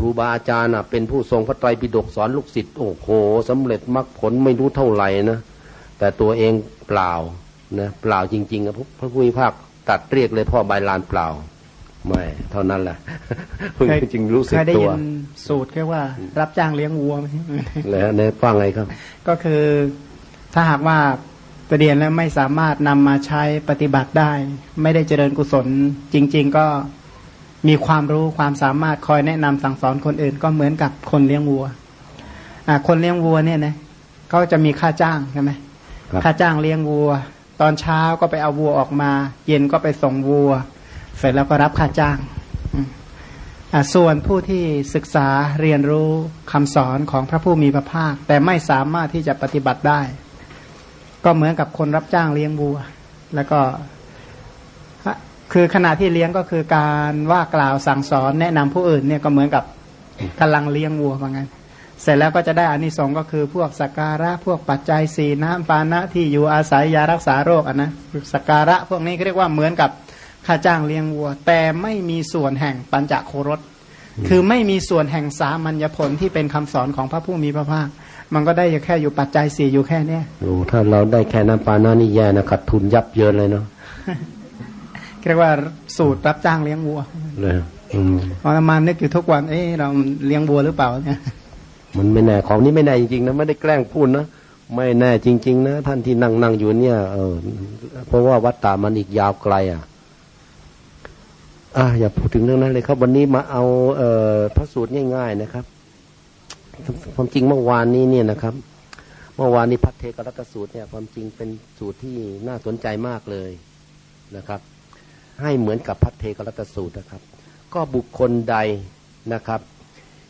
ครูบาอาจารย์เป็นผู้ทรงพระไตรปิฎกสอนลูกศิษย์โอ้โหสำเร็จมรรคผลไม่รู้เท่าไหร่นะแต่ตัวเองเปล่านะเปล่าจริงๆครับพระพุทธภาคตัดเรียกเลยพ่อใบลานเปล่าไม่เท่านั้นแหละเพิ่งจริงรู้สึกตัวเคยได้ยินสูตรแค่ว่า รับจ้างเลี้ยงวัวไหมแล้วในฟังไงครับ ก็คือถ้าหากว่าประเดียนแล้วไม่สามารถนำมาใช้ปฏิบัติได้ ไม่ได้เจริญกุศลจริง ๆ ก็ มีความรู้ความสามารถคอยแนะนำสั่งสอนคนอื่น ก็เหมือนกับคนเลี้ยงวัวอ่าคนเลี้ยงวัวเนี่ยนะเขาจะมีค่าจ้างใช่ไหมค่าจ้างเลี้ยงวัว ตอนเช้าก็ไปเอาวัวออกมา เย็นก็ไปส่งวัว เสร็จแล้วก็รับค่าจ้างอ่าส่วนผู้ที่ศึกษาเรียนรู้คำสอนของพระผู้มีพระภาค แต่ไม่สามารถที่จะปฏิบัติได้ ก็เหมือนกับคนรับจ้างเลี้ยงวัว แล้วก็ คือขณะที่เลี้ยงก็คือการว่ากล่าวสั่งสอนแนะนำผู้อื่นเนี่ยก็เหมือนกับกำลังเลี้ยงวัวเหมือนกันเสร็จแล้วก็จะได้อานิสงส์ก็คือพวกสักการะพวกปัจจัยสีน้ำปานะที่อยู่อาศัยยารักษาโรคอะนะสักการะพวกนี้เรียกว่าเหมือนกับค่าจ้างเลี้ยงวัว แต่ไม่มีส่วนแห่งปัญจโครสคือไม่มีส่วนแห่งสามัญญผลที่เป็นคำสอนของพระผู้มีพระภาค มันก็ได้แค่อยู่ปัจจัยสี่อยู่แค่เนี้ยโอ้ถ้าเราได้แค่น้ำปานะนี่แย่นะขาดทุนยับเยินเลยเนาะ เรียกว่าสูตรรับจ้างเลี้ยงวัวเลยพอมานึกอยู่ทุกวัน เอ๊ะเราเลี้ยงวัวหรือเปล่าเนี่ย มันไม่แน่ของนี้ไม่แน่จริงๆนะไม่ได้แกล้งพูดนะไม่แน่จริง ๆ นะท่านที่นั่งนั่งอยู่เนี่ยเออเพราะว่าวัดตามันอีกยาวไกล อะ อ่าอย่าพูดถึงเรื่องนั้นเลยครับ วันนี้มาเอาเอ่อพระสูตรง่าย ๆ นะครับความจริงเมื่อวานนี้เนี่ยนะครับ เมื่อวานนี้พัทเทกรัตสูตรเนี่ย ความจริงเป็นสูตรที่น่าสนใจมากเลยนะครับ ให้เหมือนกับพัทเทกรัตสูตรนะครับ ก็บุคคลใดนะครับ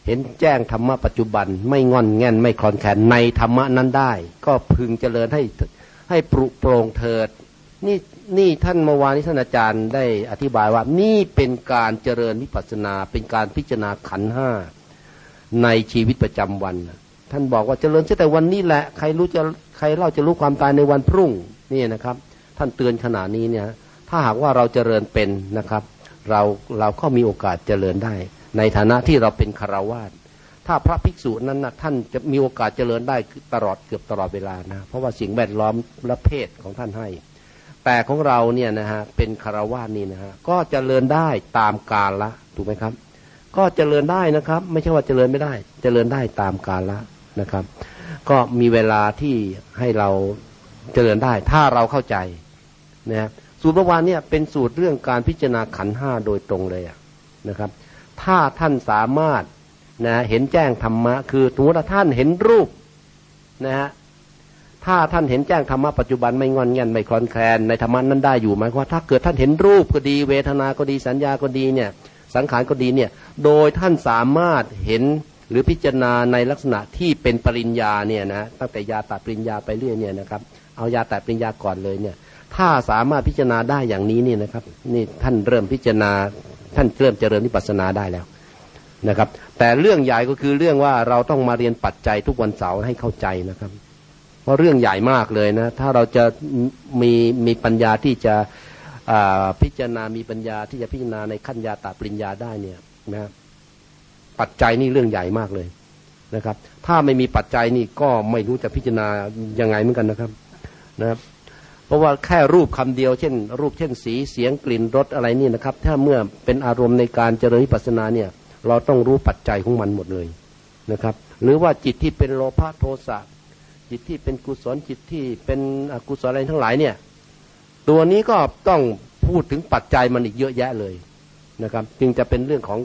เห็นแจ้งธรรมะปัจจุบันไม่งอนแง่นไม่คลอนแขนในธรรมะนั้นได้ ก็พึงเจริญให้ให้ปรุโปรงเถิดนี่นี่ท่านเมื่อวานนี้ท่านอาจารย์ได้อธิบายว่านี่เป็นการเจริญวิปัสนา เป็นการพิจารณาขันห้าในชีวิตประจำวัน ท่านบอกว่าเจริญแต่วันนี้แหละใครรู้จะใครเล่าจะรู้ความตายในวันพรุ่งนี่นะครับ ท่านเตือนขนาดนี้เนี่ย ถ้าหากว่าเราเจริญเป็นนะครับ เราเราก็มีโอกาสเจริญได้ ในฐานะที่เราเป็นคารวาสถ้าพระภิกษุนั้นนะท่านจะมีโอกาสเจริญได้ตลอดเกือบตลอดเวลานะเพราะว่าสิ่งแวดล้อมและเพศของท่านให้ แต่ของเราเนี่ยนะฮะเป็นคารวาสนี่นะฮะก็เจริญได้ตามกาลละถูกไหมครับ ก็เจริญได้นะครับ ไม่ใช่ว่าเจริญไม่ได้ เจริญได้ตามกาลละนะครับ ก็มีเวลาที่ให้เราเจริญได้ ถ้าเราเข้าใจนะครับ สูตรเมื่อวานเนี่ยเป็นสูตรเรื่องการพิจารณาขันห้าโดยตรงเลยนะครับ ถ้าท่านสามารถนะเห็นแจ้งธรรมะ คือสมมติว่าท่านเห็นรูปนะฮะถ้าท่านเห็นแจ้งธรรมะปัจจุบันไม่งอนเงันไม่คลอนแคลนในธรรมะนั้นได้อยู่ไหมว่าถ้าเกิดท่านเห็นรูปก็ดี เวทนาก็ดีสัญญาก็ดีเนี่ยสังขารก็ดีเนี่ยโดยท่านสามารถเห็นหรือพิจารณาในลักษณะที่เป็นปริญญาเนี่ยนะตั้งแต่ยาตัดปริญญาไปเรื่อยเนี่ยนะครับเอายาตัดปริญญาก่อนเลยเนี่ย ถ้าสามารถพิจารณาได้อย่างนี้นี่นะครับ นี่ท่านเริ่มพิจารณา ท่านเริ่มเจริญนิพพานาได้แล้วนะครับ แต่เรื่องใหญ่ก็คือเรื่องว่าเราต้องมาเรียนปัจจัยทุกวันเสาร์ให้เข้าใจนะครับ เพราะเรื่องใหญ่มากเลยนะ ถ้าเราจะมีมีปัญญาที่จะพิจารณา มีปัญญาที่จะพิจารณาในขั้นยาตาปริญญาได้เนี่ยนะปัจจัยนี่เรื่องใหญ่มากเลยนะครับ ถ้าไม่มีปัจจัยนี่ก็ไม่รู้จะพิจารณายังไงเหมือนกันนะครับนะครับ เพราะว่าแค่รูปคำเดียวเช่น รูปเช่นสีเสียงกลิ่นรสอะไรนี่นะครับ ถ้าเมื่อเป็นอารมณ์ในการเจริญปัสนาเนี่ย เราต้องรู้ปัจจัยของมันหมดเลยนะครับ หรือว่าจิตที่เป็นโลภะโทสะจิตที่เป็นกุศลจิตที่เป็นอกุศลอะไรทั้งหลายเนี่ย ตัวนี้ก็ต้องพูดถึงปัจจัยมันอีกเยอะแยะเลยนะครับ จึงจะเป็นเรื่องของ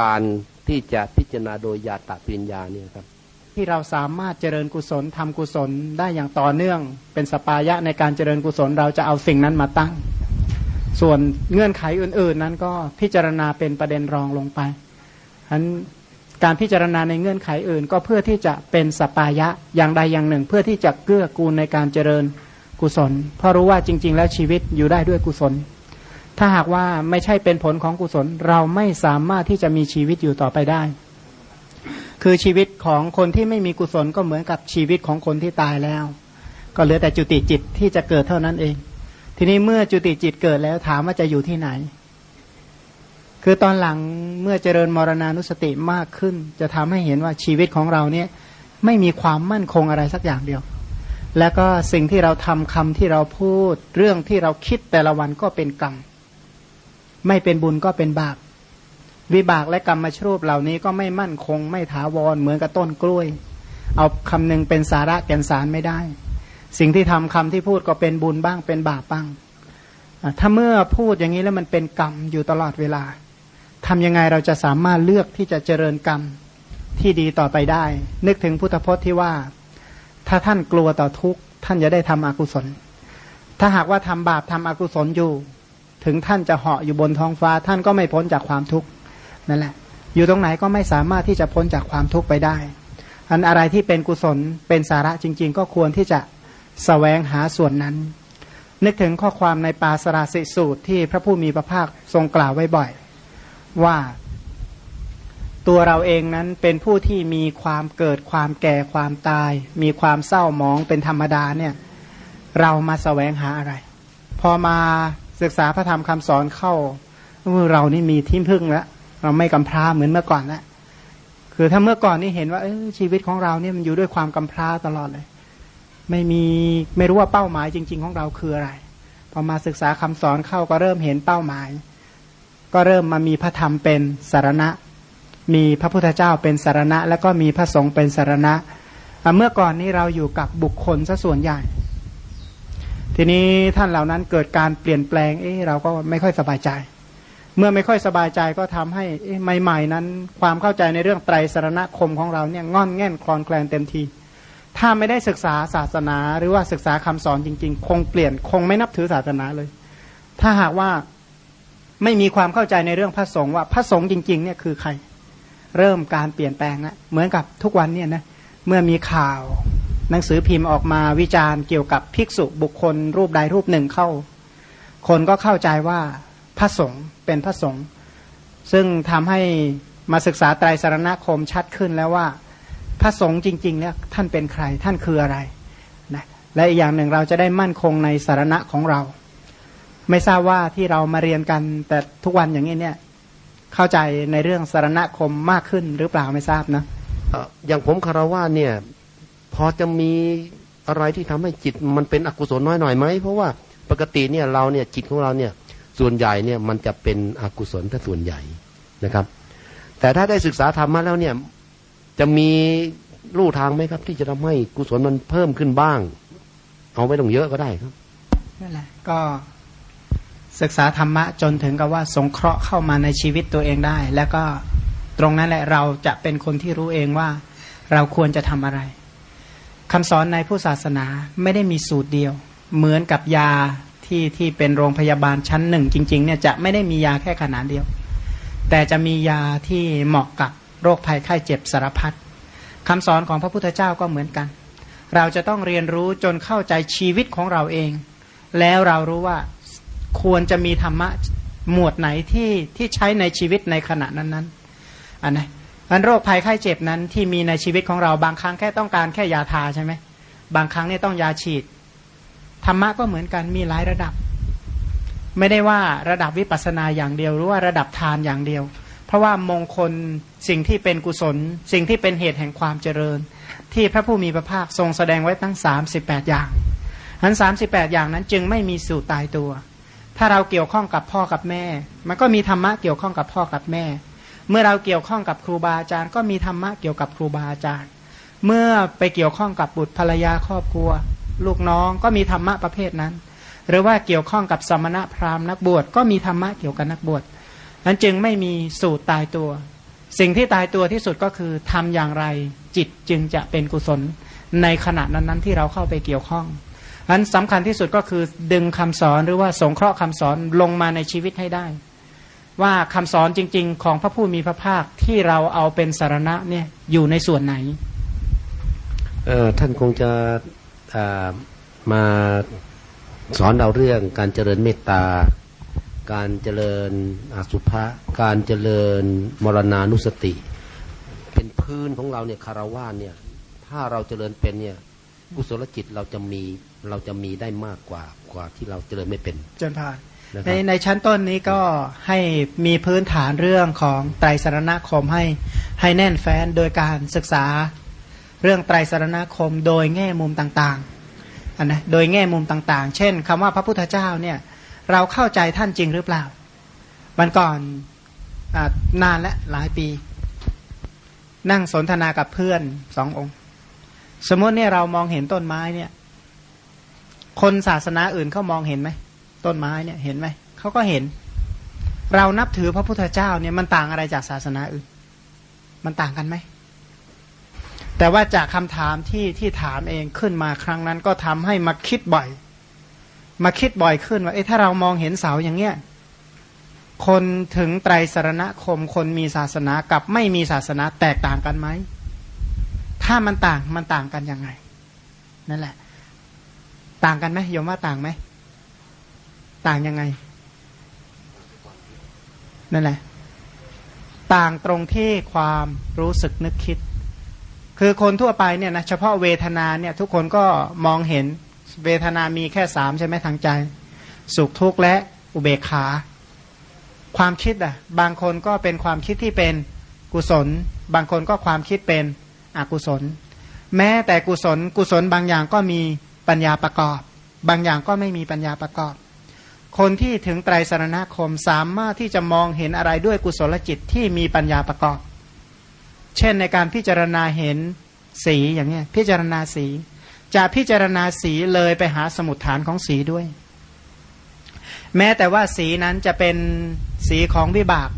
การที่จะพิจารณาโดยญาตาปิญญาเนี่ยครับ ที่เราสามารถเจริญกุศลทำกุศลได้อย่างต่อเนื่องเป็นสปายะในการเจริญกุศลเราจะเอาสิ่งนั้นมาตั้ง ส่วนเงื่อนไขอื่น ๆ นั้นก็พิจารณาเป็นประเด็นรองลงไปฉะนั้นการพิจารณาในเงื่อนไขอื่น ก็เพื่อที่จะเป็นสปายะอย่างใดอย่างหนึ่ง เพื่อที่จะเกื้อกูลในการเจริญกุศล เพราะรู้ว่าจริง ๆ แล้วชีวิตอยู่ได้ด้วยกุศล ถ้าหากว่าไม่ใช่เป็นผลของกุศลเราไม่สามารถที่จะมีชีวิตอยู่ต่อไปได้ คือชีวิตของคนที่ไม่มีกุศลก็เหมือนกับชีวิตของคนที่ตายแล้ว ก็เหลือแต่จุติจิตที่จะเกิดเท่านั้นเอง ทีนี้เมื่อจุติจิตเกิดแล้วถามว่าจะอยู่ที่ไหน คือตอนหลังเมื่อเจริญมรณานุสติมากขึ้น จะทำให้เห็นว่าชีวิตของเราเนี่ยไม่มีความมั่นคงอะไรสักอย่างเดียว แล้วก็สิ่งที่เราทำคำที่เราพูด เรื่องที่เราคิดแต่ละวันก็เป็นกรรม ไม่เป็นบุญก็เป็นบาป วิบากและกรรมมาชรูปเหล่านี้ก็ไม่มั่นคง ไม่ถาวรเหมือนกับต้นกล้วย เอาคำหนึ่งเป็นสาระแก่นสารไม่ได้ สิ่งที่ทำคำที่พูดก็เป็นบุญบ้างเป็นบาปบ้าง ถ้าเมื่อพูดอย่างนี้แล้วมันเป็นกรรมอยู่ตลอดเวลาทำยังไงเราจะสามารถเลือกที่จะเจริญกรรมที่ดีต่อไปได้ นึกถึงพุทธพจน์ที่ว่า ถ้าท่านกลัวต่อทุกข์ท่านจะได้ทำอกุศล ถ้าหากว่าทำบาปทำอกุศลอยู่ ถึงท่านจะเหาะอยู่บนท้องฟ้าท่านก็ไม่พ้นจากความทุกข์ นั่นแหละ อยู่ตรงไหนก็ไม่สามารถที่จะพ้นจากความทุกข์ไปได้ อันอะไรที่เป็นกุศลเป็นสาระจริง ๆ ก็ควรที่จะสแสวงหาส่วนนั้น นึกถึงข้อความในปาสราสิสูตรที่พระผู้มีพระภาคทรงกล่าวไว้บ่อย ว่าตัวเราเองนั้นเป็นผู้ที่มีความเกิดความแก่ความตาย มีความเศร้าหมองเป็นธรรมดาเนี่ยเรามาสแสวงหาอะไร พอมาศึกษาพระธรรมคำสอนเข้าเรานี่มีที่พึ่งแล้ว เราไม่กำพร้าเหมือนเมื่อก่อนแล้วคือถ้าเมื่อก่อนนี่เห็นว่าชีวิตของเราเนี่ยมันอยู่ด้วยความกำพร้าตลอดเลย ไม่มีไม่รู้ว่าเป้าหมายจริง ๆ ของเราคืออะไรพอมาศึกษาคำสอนเข้าก็เริ่มเห็นเป้าหมาย ก็เริ่มมามีพระธรรมเป็นสารณะ มีพระพุทธเจ้าเป็นสารณะ แล้วก็มีพระสงฆ์เป็นสารณะเมื่อก่อนนี้เราอยู่กับบุคคลซะส่วนใหญ่ ทีนี้ท่านเหล่านั้นเกิดการเปลี่ยนแปลงเอ๊เราก็ไม่ค่อยสบายใจ เมื่อไม่ค่อยสบายใจก็ทำให้ใหม่ ๆ นั้น ความเข้าใจในเรื่องไตรสรณคมของเราเนี่ยงอนแง่นคลอนแคลนเต็มที ถ้าไม่ได้ศึกษาศาสนา หรือว่าศึกษาคำสอนจริง ๆ คงเปลี่ยนคงไม่นับถือศาสนาเลย ถ้าหากว่าไม่มีความเข้าใจในเรื่องพระสงฆ์ว่าพระสงฆ์จริง ๆ เนี่ยคือใคร เริ่มการเปลี่ยนแปลงละเหมือนกับทุกวันเนี่ยนะเมื่อมีข่าว หนังสือพิมพ์ออกมาวิจารณ์เกี่ยวกับภิกษุบุคคลรูปใดรูปหนึ่งเข้า คนก็เข้าใจว่า พระสงฆ์เป็นพระสงฆ์ซึ่งทำให้มาศึกษาไตรสารณคมชัดขึ้นแล้วว่า พระสงฆ์จริงๆเนี่ยท่านเป็นใครท่านคืออะไรนะและอีกอย่างหนึ่งเราจะได้มั่นคงในสารณะของเรา ไม่ทราบว่าที่เรามาเรียนกันแต่ทุกวันอย่างนี้เนี่ยเข้าใจในเรื่องสารณคมมากขึ้นหรือเปล่าไม่ทราบนะอย่างผมคารวะเนี่ยพอจะมีอะไรที่ทำให้จิตมันเป็นอกุศลน้อยหน่อยไหมเพราะว่าปกติเนี่ยเราเนี่ยจิตของเราเนี่ย ส่วนใหญ่เนี่ยมันจะเป็นอกุศลถ้าส่วนใหญ่นะครับ แต่ถ้าได้ศึกษาธรรมมาแล้วเนี่ยจะมีลู่ทางไหมครับ ที่จะทำให้กุศลมันเพิ่มขึ้นบ้าง เอาไม่ต้องเยอะก็ได้ครับนั่นแหละก็ศึกษาธรรมะจนถึงกับว่าสงเคราะห์เข้ามาในชีวิตตัวเองได้ แล้วก็ตรงนั้นแหละเราจะเป็นคนที่รู้เองว่าเราควรจะทำอะไรคำสอนในผู้ศาสนาไม่ได้มีสูตรเดียว เหมือนกับยา ที่ที่เป็นโรงพยาบาลชั้นหนึ่งจริงๆเนี่ยจะไม่ได้มียาแค่ขนาดเดียว แต่จะมียาที่เหมาะกับโรคภัยไข้เจ็บสารพัดคำสอนของพระพุทธเจ้าก็เหมือนกัน เราจะต้องเรียนรู้จนเข้าใจชีวิตของเราเอง แล้วเรารู้ว่าควรจะมีธรรมะหมวดไหนที่ที่ใช้ในชีวิตในขณะนั้นๆอันนะอันโรคภัยไข้เจ็บนั้นที่มีในชีวิตของเราบางครั้งแค่ต้องการแค่ยาทาใช่ไหมบางครั้งเนี่ยต้องยาฉีด ธรรมะก็เหมือนกันมีหลายระดับ ไม่ได้ว่าระดับวิปัสสนาอย่างเดียว หรือว่าระดับทานอย่างเดียว เพราะว่ามงคลสิ่งที่เป็นกุศล สิ่งที่เป็นเหตุแห่งความเจริญ ที่พระผู้มีพระภาคทรงแสดงไว้ทั้ง 38 อย่างทั้น38 อย่างนั้นจึงไม่มีสู่ตายตัว ถ้าเราเกี่ยวข้องกับพ่อกับแม่ มันก็มีธรรมะเกี่ยวข้องกับพ่อกับแม่ เมื่อเราเกี่ยวข้องกับครูบาอาจารย์ ก็มีธรรมะเกี่ยวกับครูบาอาจารย์ เมื่อไปเกี่ยวข้องกับบุตรภรรยาครอบครัว ลูกน้องก็มีธรรมะประเภทนั้น หรือว่าเกี่ยวข้องกับสมณะพราหมณ์นักบวชก็มีธรรมะเกี่ยวกับนักบวชนั้นจึงไม่มีสูตรตายตัว สิ่งที่ตายตัวที่สุดก็คือทำอย่างไรจิตจึงจะเป็นกุศลในขณะนั้นๆที่เราเข้าไปเกี่ยวข้องอันสำคัญที่สุดก็คือดึงคำสอนหรือว่าสงเคราะห์คำสอนลงมาในชีวิตให้ได้ ว่าคำสอนจริง ๆ ของพระผู้มีพระภาคที่เราเอาเป็นสารณะเนี่ยอยู่ในส่วนไหนเออท่านคงจะ มาสอนเราเรื่องการเจริญเมตตา การเจริญอสุภะการเจริญมรณานุสติ เป็นพื้นของเราเนี่ยคารวะเนี่ย ถ้าเราเจริญเป็นเนี่ยกุศลจิตเราจะมีเราจะมีได้มากกว่ากว่าที่เราเจริญไม่เป็นจนผ่านนะคในรับในชั้นต้นนี้ก็ให้มีพื้นฐานเรื่องของไตรสรณคมให้ให้แน่นแฟ้นโดยการศึกษา เรื่องไตรสรณคมโดยแง่มุมต่างๆนนะโดยแง่มุมต่างๆ เช่นคำว่าพระพุทธเจ้าเนี่ยเราเข้าใจท่านจริงหรือเปล่าวันก่อนอนานและหลายปี นั่งสนทนากับเพื่อนสององค์ สมมติเนี่ยเรามองเห็นต้นไม้เนี่ย คนศาสนาอื่นเขามองเห็นไหมต้นไม้เนี่ยเห็นไหมเขาก็เห็น เรานับถือพระพุทธเจ้าเนี่ยมันต่างอะไรจากศาสนาอื่น มันต่างกันไหม แต่ว่าจากคำถามที่ที่ถามเองขึ้นมาครั้งนั้นก็ทำให้มาคิดบ่อย มาคิดบ่อยขึ้นว่าเอ๊ะถ้าเรามองเห็นเสาอย่างเงี้ยคนถึงไตรสรณคมคนมีศาสนากับไม่มีศาสนาแตกต่างกันไหม ถ้ามันต่างมันต่างกันยังไง นั่นแหละ ต่างกันไหมโยมว่าต่างไหม ต่างยังไง นั่นแหละ ต่างตรงที่ความรู้สึกนึกคิด คือคนทั่วไปเนี่ยนะเฉพาะเวทนาเนี่ยทุกคนก็มองเห็นเวทนามีแค่สามใช่ไหมทางใจ สุขทุกข์และอุเบกขา ความคิดอะบางคนก็เป็นความคิดที่เป็นกุศล บางคนก็ความคิดเป็นอกุศล แม้แต่กุศลกุศลบางอย่างก็มีปัญญาประกอบ บางอย่างก็ไม่มีปัญญาประกอบ คนที่ถึงไตรสรณคมสามารถที่จะมองเห็นอะไรด้วยกุศลจิตที่มีปัญญาประกอบ เช่นในการพิจารณาเห็นสีอย่างเนี้ยพิจารณาสี จะพิจารณาสีเลยไปหาสมุดฐานของสีด้วย แม้แต่ว่าสีนั้นจะเป็นสีของวิบาก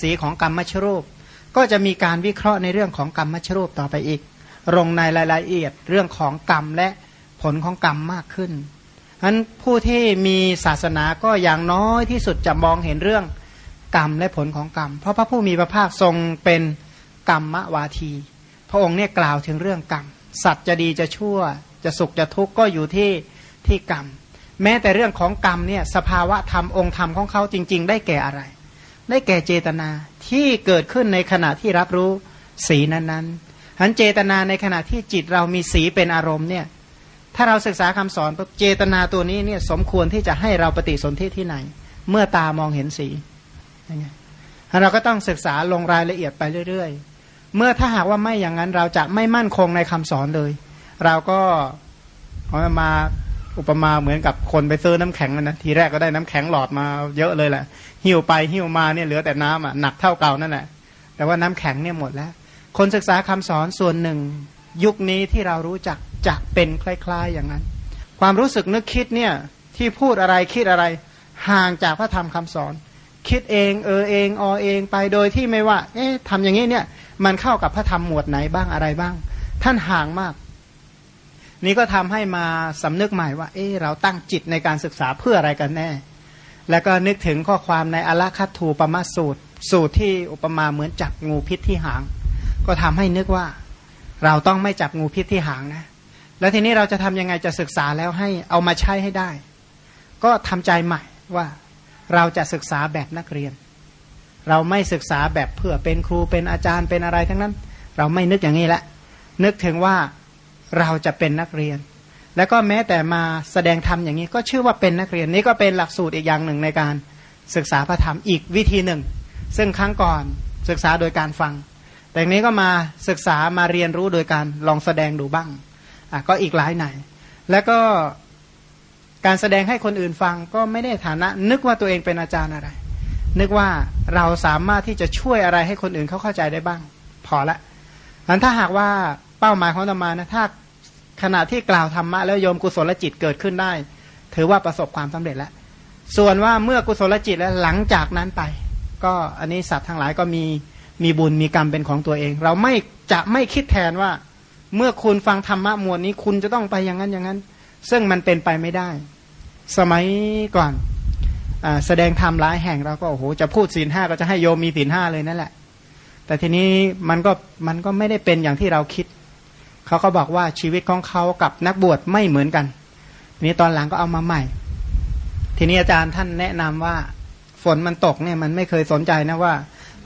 สีของกรรมมชรูป ก็จะมีการวิเคราะห์ในเรื่องของกรรมมชรูปต่อไปอีกลงในรายละเอียดเรื่องของกรรมและผลของกรรมมากขึ้นฉะนั้นผู้ที่มีศาสนาก็อย่างน้อยที่สุดจะมองเห็นเรื่องกรรมและผลของกรรม เพราะพระผู้มีพระภาคทรงเป็น กรรมวาที พระองค์เนี่ยกล่าวถึงเรื่องกรรม สัตว์จะดีจะชั่ว จะสุขจะทุกข์ก็อยู่ที่ที่กรรม แม้แต่เรื่องของกรรมเนี่ยสภาวะธรรมองค์ธรรมของเขาจริง ๆ ได้แก่อะไร ได้แก่เจตนาที่เกิดขึ้นในขณะที่รับรู้สีนั้นๆหันเจตนาในขณะที่จิตเรามีสีเป็นอารมณ์เนี่ยถ้าเราศึกษาคำสอนปุ๊บเจตนาตัวนี้เนี่ยสมควรที่จะให้เราปฏิสนธิที่ไหน เมื่อตามองเห็นสียังไงเราก็ต้องศึกษาลงรายละเอียดไปเรื่อย ๆ เมื่อถ้าหากว่าไม่อย่างนั้นเราจะไม่มั่นคงในคำสอนเลย เราก็เอามาอุปมาเหมือนกับคนไปซื้อน้ำแข็งนะทีแรกก็ได้น้ำแข็งหลอดมาเยอะเลยแหละหิวไปหิวมาเนี่ยเหลือแต่น้ำอะหนักเท่าเก่านั่นแหละแต่ว่าน้ำแข็งเนี่ยหมดแล้ว คนศึกษาคำสอนส่วนหนึ่ง ยุคนี้ที่เรารู้จักจะเป็นคล้ายๆอย่างนั้น ความรู้สึกนึกคิดเนี่ยที่พูดอะไรคิดอะไร ห่างจากพระธรรมคำสอน คิดเองเออเองออเองไปโดยที่ไม่ว่า เอ๊ะทำอย่างนี้เนี่ยมันเข้ากับพระธรรมหมวดไหนบ้างอะไรบ้าง ท่านห่างมาก นี่ก็ทำให้มาสำนึกใหม่ว่า เอ๊ะเราตั้งจิตในการศึกษาเพื่ออะไรกันแน่ แล้วก็นึกถึงข้อความในอลคัตถูปมาสูตร สูตรที่อุปมาเหมือนจับงูพิษที่หาง ก็ทำให้นึกว่า เราต้องไม่จับงูพิษที่หางนะ แล้วทีนี้เราจะทำยังไงจะศึกษาแล้วให้เอามาใช้ให้ได้ ก็ทำใจใหม่ว่า เราจะศึกษาแบบนักเรียน เราไม่ศึกษาแบบเพื่อเป็นครูเป็นอาจารย์เป็นอะไรทั้งนั้น เราไม่นึกอย่างนี้ละ นึกถึงว่าเราจะเป็นนักเรียน แล้วก็แม้แต่มาแสดงธรรมอย่างนี้ ก็ชื่อว่าเป็นนักเรียน นี่ก็เป็นหลักสูตรอีกอย่างหนึ่งในการศึกษาพระธรรมอีกวิธีหนึ่ง ซึ่งครั้งก่อนศึกษาโดยการฟัง แต่นี้ก็มาศึกษามาเรียนรู้โดยการลองแสดงดูบ้างอะก็อีกหลายไหน แล้วก็ การแสดงให้คนอื่นฟังก็ไม่ได้ฐานะ นึกว่าตัวเองเป็นอาจารย์อะไร นึกว่าเราสามารถที่จะช่วยอะไรให้คนอื่นเขาเข้าใจได้บ้าง พอละอันถ้าหากว่าเป้าหมายของธรรมานะถ้าขณะที่กล่าวธรรมะแล้วโยมกุศลจิตเกิดขึ้นได้ ถือว่าประสบความสำเร็จแล้ว ส่วนว่าเมื่อกุศลจิตแล้วหลังจากนั้นไป ก็อันนี้สัตว์ทั้งหลายก็มีมีบุญมีกรรมเป็นของตัวเอง เราไม่จะไม่คิดแทนว่า เมื่อคุณฟังธรรมะมวลนี้คุณจะต้องไปอย่างนั้นอย่างนั้น ซึ่งมันเป็นไปไม่ได้ สมัยก่อนอแสดงธรรมหลายแห่งเราก็โอ้โหจะพูดศีลห้าก็จะให้โยมมีศีลห้าเลยนั่นแหละ แต่ทีนี้มันก็มันก็ไม่ได้เป็นอย่างที่เราคิด เขาก็บอกว่าชีวิตของเขากับนักบวชไม่เหมือนกันทีนี้ตอนหลังก็เอามาใหม่ ทีนี้อาจารย์ท่านแนะนำว่าฝนมันตกเนี่ยมันไม่เคยสนใจนะว่า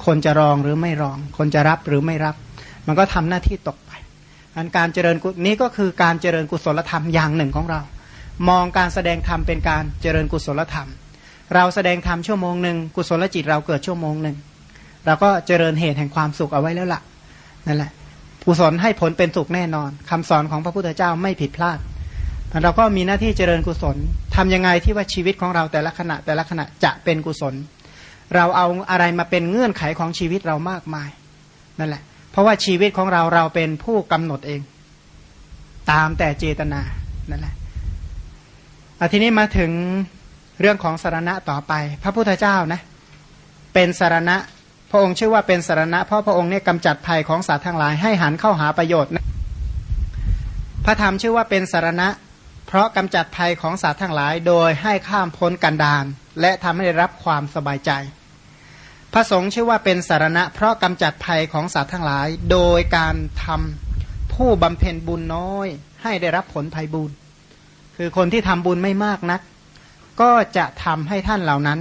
คนจะรองหรือไม่รอง คนจะรับหรือไม่รับ มันก็ทำหน้าที่ตกไปอันการเจริญกุศนี้ก็คือการเจริญกุศลธรรมอย่างหนึ่งของเรา มองการแสดงธรรมเป็นการเจริญกุศลธรรม เราแสดงธรรมชั่วโมงหนึ่งกุศลจิตเราเกิดชั่วโมงหนึ่งเราก็เจริญเหตุแห่งความสุขเอาไว้แล้วละ่ะนั่นแหละกุศลให้ผลเป็นสุขแน่นอนคำสอนของพระพุทธเจ้าไม่ผิดพลาดเราก็มีหน้าที่เจริญกุศลทำยังไงที่ว่าชีวิตของเราแต่ละขณะแต่ละขณะจะเป็นกุศล เราเอาอะไรมาเป็นเงื่อนไขของชีวิตเรามากมายนั่นแหละ เพราะว่าชีวิตของเราเราเป็นผู้กำหนดเอง ตามแต่เจตนานั่นแหละ อทีนี้มาถึงเรื่องของสารณะต่อไป พระพุทธเจ้านะ เป็นสารณะ พระองค์ชื่อว่าเป็นสารณะเพราะพระองค์เนี่ยกำจัดภัยของสัตว์ทั้งหลายให้หันเข้าหาประโยชน์นะพระธรรมชื่อว่าเป็นสารณะ เพราะกำจัดภัยของสัตว์ทั้งหลาย โดยให้ข้ามพ้นกันดานและทำให้ได้รับความสบายใจ พระสงฆ์ชื่อว่าเป็นสารณะ เพราะกำจัดภัยของสัตว์ทั้งหลาย โดยการทำผู้บำเพ็ญบุญน้อย ให้ได้รับผลภัยบุญ คือคนที่ทำบุญไม่มากนัก ก็จะทำให้ท่านเหล่านั้น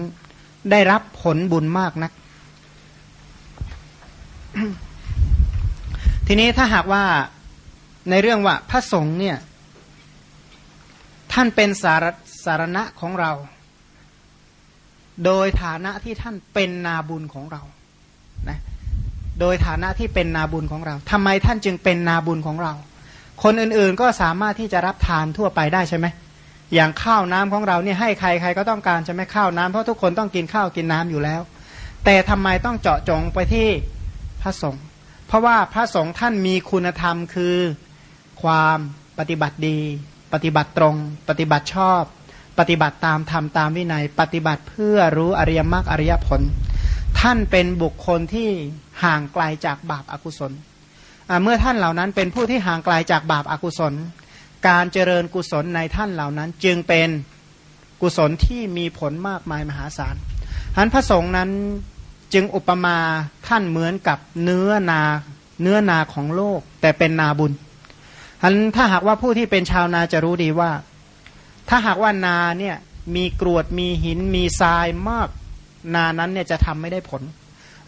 ได้รับผลบุญมากนัก ทีนี้ถ้าหากว่าในเรื่องว่าพระสงฆ์เนี่ย ท่านเป็นสารสารณะของเรา โดยฐานะที่ท่านเป็นนาบุญของเรานะโดยฐานะที่เป็นนาบุญของเราทำไมท่านจึงเป็นนาบุญของเรา คนอื่นๆก็สามารถที่จะรับทานทั่วไปได้ใช่ไหมอย่างข้าวน้ำของเราเนี่ยให้ใครใครก็ต้องการใช่ไหมข้าวน้ำเพราะทุกคนต้องกินข้าวกินน้ำอยู่แล้ว แต่ทำไมต้องเจาะจงไปที่พระสงฆ์เพราะว่าพระสงฆ์ท่านมีคุณธรรมคือ ความปฏิบัติดี ปฏิบัติตรง ปฏิบัติชอบ ปฏิบัติตามธรรมตามวินัย ปฏิบัติเพื่อรู้อริยมรรคอริยผล ท่านเป็นบุคคลที่ห่างไกลาจากบาปอากุศล เมื่อท่านเหล่านั้นเป็นผู้ที่ห่างไกลาจากบาปอากุศล การเจริญกุศลในท่านเหล่านั้นจึงเป็นกุศลที่มีผลมากมายมหาศาลอันพระสงฆ์นั้นจึงอุปมาท่านเหมือนกับเนื้อนาเนื้อนาของโลก แต่เป็นนาบุญอันถ้าหากว่าผู้ที่เป็นชาวนาจะรู้ดีว่า ถ้าหากว่านาเนี่ยมีกรวดมีหินมีทรายมาก นานั้นเนี่ยจะทำไม่ได้ผล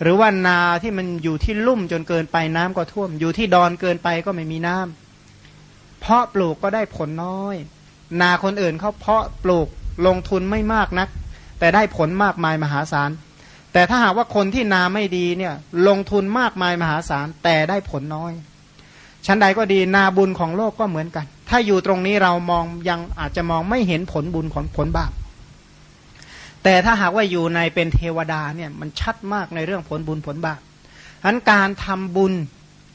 หรือว่านาที่มันอยู่ที่ลุ่มจนเกินไปน้ำก็ท่วม อยู่ที่ดอนเกินไปก็ไม่มีน้ำเพาะปลูกก็ได้ผลน้อย นาคนอื่นเขาเพาะปลูกลงทุนไม่มากนัก แต่ได้ผลมากมายมหาศาล แต่ถ้าหากว่าคนที่นาไม่ดีเนี่ยลงทุนมากมายมหาศาล แต่ได้ผลน้อย ชั้นใดก็ดีนาบุญของโลกก็เหมือนกัน ถ้าอยู่ตรงนี้เรามองยังอาจจะมองไม่เห็นผลบุญของผลบาป แต่ถ้าหากว่าอยู่ในเป็นเทวดาเนี่ยมันชัดมากในเรื่องผลบุญผลบาปฉะนั้นการทำบุญ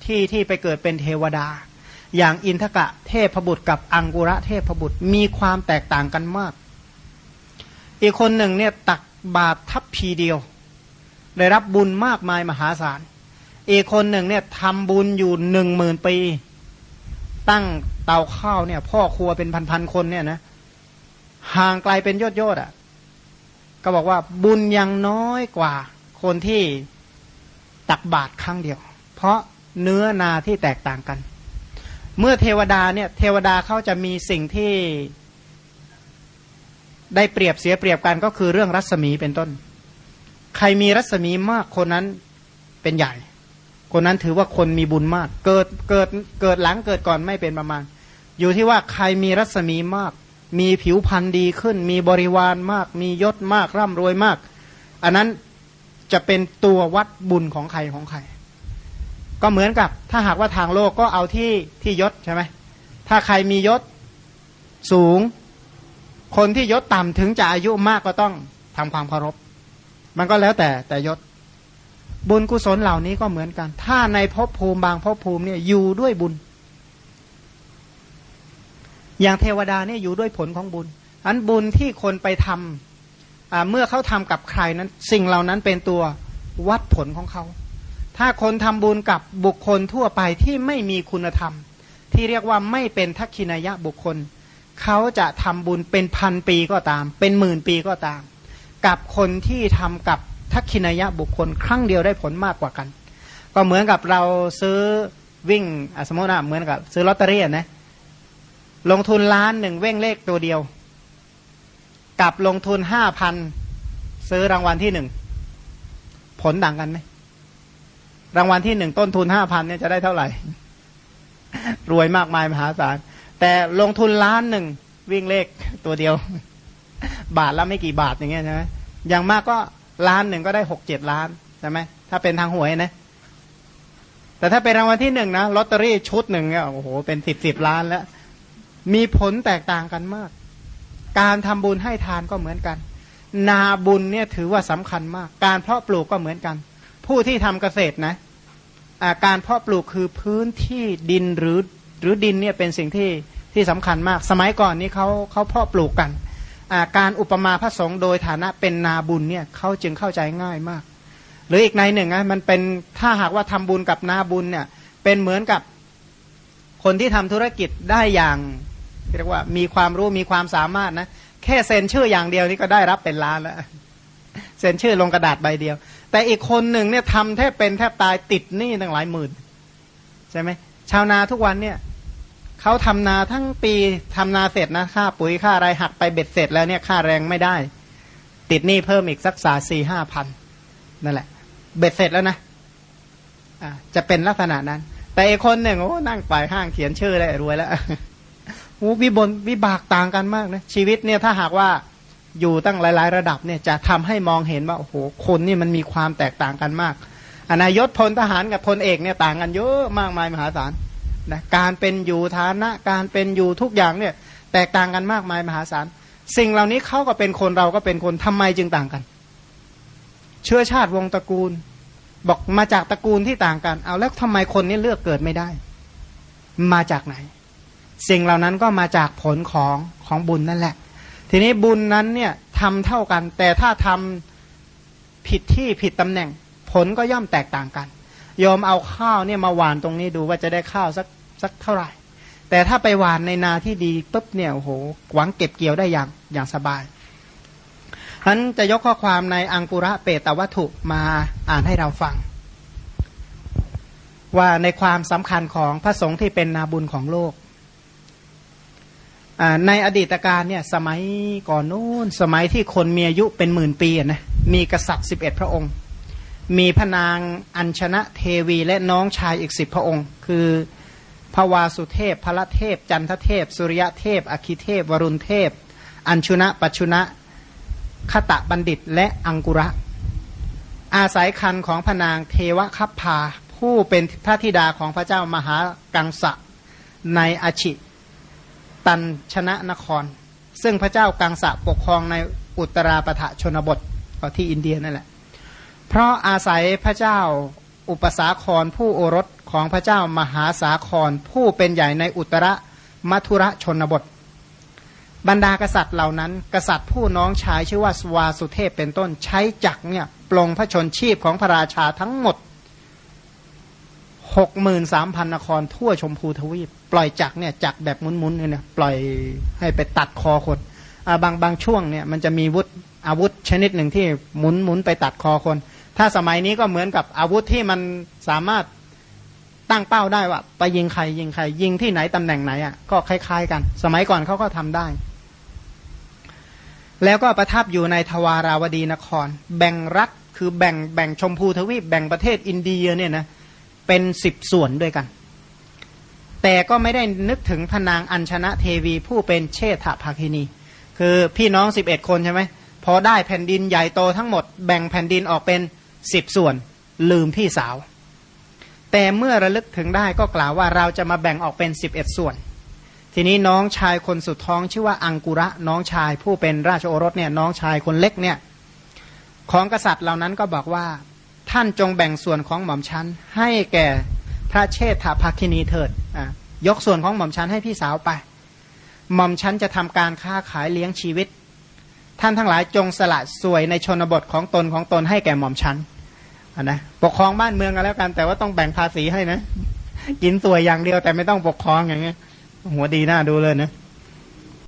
ที่ที่ไปเกิดเป็นเทวดา อย่างอินทกะเทพบุตรกับอังกุระเทพบุตรมีความแตกต่างกันมาก อีกคนหนึ่งเนี่ยตักบาตรทัพพีเดียว ได้รับบุญมากมายมหาศาล อีกคนหนึ่งเนี่ยทำบุญอยู่หนึ่งหมื่นปี ตั้งเตาข้าวเนี่ย พ่อครัวเป็นพันๆคนเนี่ยนะห่างไกลเป็นยอดยอดอะ ก็บอกว่าบุญยังน้อยกว่าคนที่ตักบาตรครั้งเดียว เพราะเนื้อนาที่แตกต่างกัน เมื่อเทวดาเนี่ยเทวดาเขาจะมีสิ่งที่ได้เปรียบเสียเปรียบกันก็คือเรื่องรัศมีเป็นต้น ใครมีรัศมีมากคนนั้นเป็นใหญ่ คนนั้นถือว่าคนมีบุญมาก เกิดเกิดเกิดหลังเกิดก่อนไม่เป็นประมาณ อยู่ที่ว่าใครมีรัศมีมาก มีผิวพรรณดีขึ้น มีบริวารมาก มียศมากร่ำรวยมาก อันนั้นจะเป็นตัววัดบุญของใครของใคร ก็เหมือนกับ ถ้าหากว่าทางโลกก็เอาที่ที่ยศใช่ไหมถ้าใครมียศสูง คนที่ยศต่ำถึงจะอายุมากก็ต้องทำความเคารพ มันก็แล้วแต่แต่ยศบุญกุศลเหล่านี้ก็เหมือนกัน ถ้าในภพภูมิบางภพภูมิเนี่ยอยู่ด้วยบุญ อย่างเทวดาเนี่ยอยู่ด้วยผลของบุญ อันบุญที่คนไปทำเมื่อเขาทำกับใครนั้น สิ่งเหล่านั้นเป็นตัววัดผลของเขา ถ้าคนทำบุญกับบุคคลทั่วไปที่ไม่มีคุณธรรม ที่เรียกว่าไม่เป็นทักขินายะบุคคล เขาจะทำบุญเป็นพันปีก็ตาม เป็นหมื่นปีก็ตาม กับคนที่ทำกับทักขินายะบุคคล ครั้งเดียวได้ผลมากกว่ากัน ก็เหมือนกับเราซื้อวิ่งสมมตินะเหมือนกับซื้อลอตเตอรี่นะ ลงทุนล้านหนึ่งเว้งเลขตัวเดียว กับลงทุนห้าพันซื้อรางวัลที่หนึ่งผลต่างกันไหมรางวัลที่หนึ่งต้นทุนห้าพันเนี่ยจะได้เท่าไหร่ รวยมากมายมหาศาล แต่ลงทุนล้านหนึ่งวิ่งเลขตัวเดียว บาทละไม่กี่บาทอย่างเงี้ยใช่ไหมอย่างมากก็ล้านหนึ่งก็ได้หกเจ็ดล้านใช่ไหมถ้าเป็นทางหวยนะ แต่ถ้าเป็นรางวัลที่หนึ่งนะลอตเตอรี่ชุดหนึ่งเนี่ยโอ้โหเป็นสิบสิบล้านแล้ว มีผลแตกต่างกันมาก การทำบุญให้ทานก็เหมือนกัน นาบุญเนี่ยถือว่าสำคัญมาก การเพาะปลูกก็เหมือนกัน ผู้ที่ทำเกษตรนะการเพาะปลูกคือพื้นที่ดินหรือหรือดินเนี่ยเป็นสิ่งที่ที่สำคัญมาก สมัยก่อนนี้เขาเขาเพาะปลูกกัน การอุปมาพระสงฆ์โดยฐานะเป็นนาบุญเนี่ยเขาจึงเข้าใจง่ายมาก หรืออีกในหนึ่งนะมันเป็นถ้าหากว่าทำบุญกับนาบุญเนี่ยเป็นเหมือนกับคนที่ทำธุรกิจได้อย่าง เรียกว่ามีความรู้มีความสามารถนะ แค่เซ็นชื่ออย่างเดียวนี่ก็ได้รับเป็นล้านแล้วเซ็นชื่อลงกระดาษใบเดียว แต่อีกคนหนึ่งเนี่ยทำแทบเป็นแทบตายติดหนี้ตั้งหลายหมื่นใช่ไหมชาวนาทุกวันเนี่ยเขาทำนาทั้งปีทำนาเสร็จนะค่าปุ๋ยค่าอะไรหักไปเบ็ดเสร็จแล้วเนี่ยค่าแรงไม่ได้ ติดหนี้เพิ่มอีกสักสาสี่ห้าพันนั่นแหละ เบ็ดเสร็จแล้วนะอ่าจะเป็นลักษณะนั้น แต่อีกคนหนึ่งโอ้นั่งไปห้างเขียนชื่อเลยรวยแล้ว วิบนวิบากต่างกันมากนะชีวิตเนี่ยถ้าหากว่าอยู่ตั้งหลาย ๆ ระดับเนี่ยจะทำให้มองเห็นว่าโอ้โหคนนี่มันมีความแตกต่างกันมากอนายศพลทหารกับพลเอกเนี่ยต่างกันเยอะมากมายมหาศาลนะการเป็นอยู่ฐานะการเป็นอยู่ทุกอย่างเนี่ยแตกต่างกันมากมายมหาศาลสิ่งเหล่านี้เขาก็เป็นคนเราก็เป็นคนทำไมจึงต่างกัน เชื้อชาติวงตระกูล บอกมาจากตระกูลที่ต่างกัน เอาแล้วทำไมคนนี้เลือกเกิดไม่ได้ มาจากไหน สิ่งเหล่านั้นก็มาจากผลของของบุญนั่นแหละ ทีนี้บุญนั้นเนี่ยทำเท่ากัน แต่ถ้าทำผิดที่ผิดตำแหน่ง ผลก็ย่อมแตกต่างกันยอมเอาข้าวเนี่ยมาหวานตรงนี้ดูว่าจะได้ข้าวสักสักเท่าไหร่ แต่ถ้าไปหวานในนาที่ดีปุ๊บเนี่ยโอ้โหหวังเก็บเกี่ยวได้อย่างอย่างสบายฉะนั้นจะยกข้อความในอังกุระเปตวัตถุมาอ่านให้เราฟัง ว่าในความสำคัญของพระสงฆ์ที่เป็นนาบุญของโลก ในอดีตการเนี่ยสมัยก่อนนู้นสมัยที่คนมีอายุเป็นหมื่นปีนะมีกษัตริย์สิบเอ็ดพระองค์ มีพระนางอัญชนะเทวีและน้องชายอีกสิบพระองค์ คือพระวาสุเทพพระเทพ จันทเทพ สุริยเทพ อคิเทพ วรุณเทพ อัญชุนะปัชุนะขตะบัณฑิตและอังกุระ อาศัยคันของพระนางเทวคัพพาผู้เป็นพระธิดาของพระเจ้ามหากังสะในอชิ ตันชนะนคร ซึ่งพระเจ้ากังสะปกครองในอุตราปะทะชนบทก็ที่อินเดียนั่นแหละ เพราะอาศัยพระเจ้าอุปสาครผู้โอรสของพระเจ้ามหาสาครผู้เป็นใหญ่ในอุตรมัทุระชนบท บรรดากษัตริย์เหล่านั้น กษัตริย์ผู้น้องชายชื่อว่าสวาสุเทพเป็นต้นใช้จักเนี่ยปลงพระชนชีพของพระราชาทั้งหมด หกหมื่นสามพันนครทั่วชมพูทวีป ปล่อยจักเนี่ยจักแบบมุนๆเนี่ยปล่อยให้ไปตัดคอคนบางบางช่วงเนี่ยมันจะมีวุธอาวุธชนิดหนึ่งที่หมุนหมุนไปตัดคอคน ถ้าสมัยนี้ก็เหมือนกับอาวุธที่มันสามารถตั้งเป้าได้ว่าไปยิงใครยิงใคร ยิงที่ไหนตำแหน่งไหนอะก็คล้าย ๆ กัน สมัยก่อนเขาก็ทำได้ แล้วก็ประทับอยู่ในทวาราวดีนคร แบ่งรัฐคือแบ่งแบ่งชมพูทวีปแบ่งประเทศอินเดียเนี่ยนะเเป็นสิบส่วนด้วยกัน แต่ก็ไม่ได้นึกถึงพนางอัญชนะเทวีผู้เป็นเชษฐภาคินี คือพี่น้องสิบเอ็ดคนใช่ไหมพอได้แผ่นดินใหญ่โตทั้งหมดแบ่งแผ่นดินออกเป็นสิบส่วน ลืมพี่สาว แต่เมื่อระลึกถึงได้ก็กล่าวว่าเราจะมาแบ่งออกเป็นสิบเอ็ดส่วน ทีนี้น้องชายคนสุดท้องชื่อว่าอังกุระน้องชายผู้เป็นราชโอรสเนี่ยน้องชายคนเล็กเนี่ยของกษัตริย์เหล่านั้นก็บอกว่า ท่านจงแบ่งส่วนของหม่อมชันให้แก่พระเชษฐาภคินีเถิดยกส่วนของหม่อมชันให้พี่สาวไป หม่อมชันจะทำการค้าขายเลี้ยงชีวิต ท่านทั้งหลายจงสละสวยในชนบทของตนของตนให้แก่หม่อมชันนนะปกครองบ้านเมืองกันแล้วกัน แต่ว่าต้องแบ่งภาษีให้นะ กินสวยอย่างเดียวแต่ไม่ต้องปกครองอย่างเงี้ยหัวดีหน้าดูเลยนะ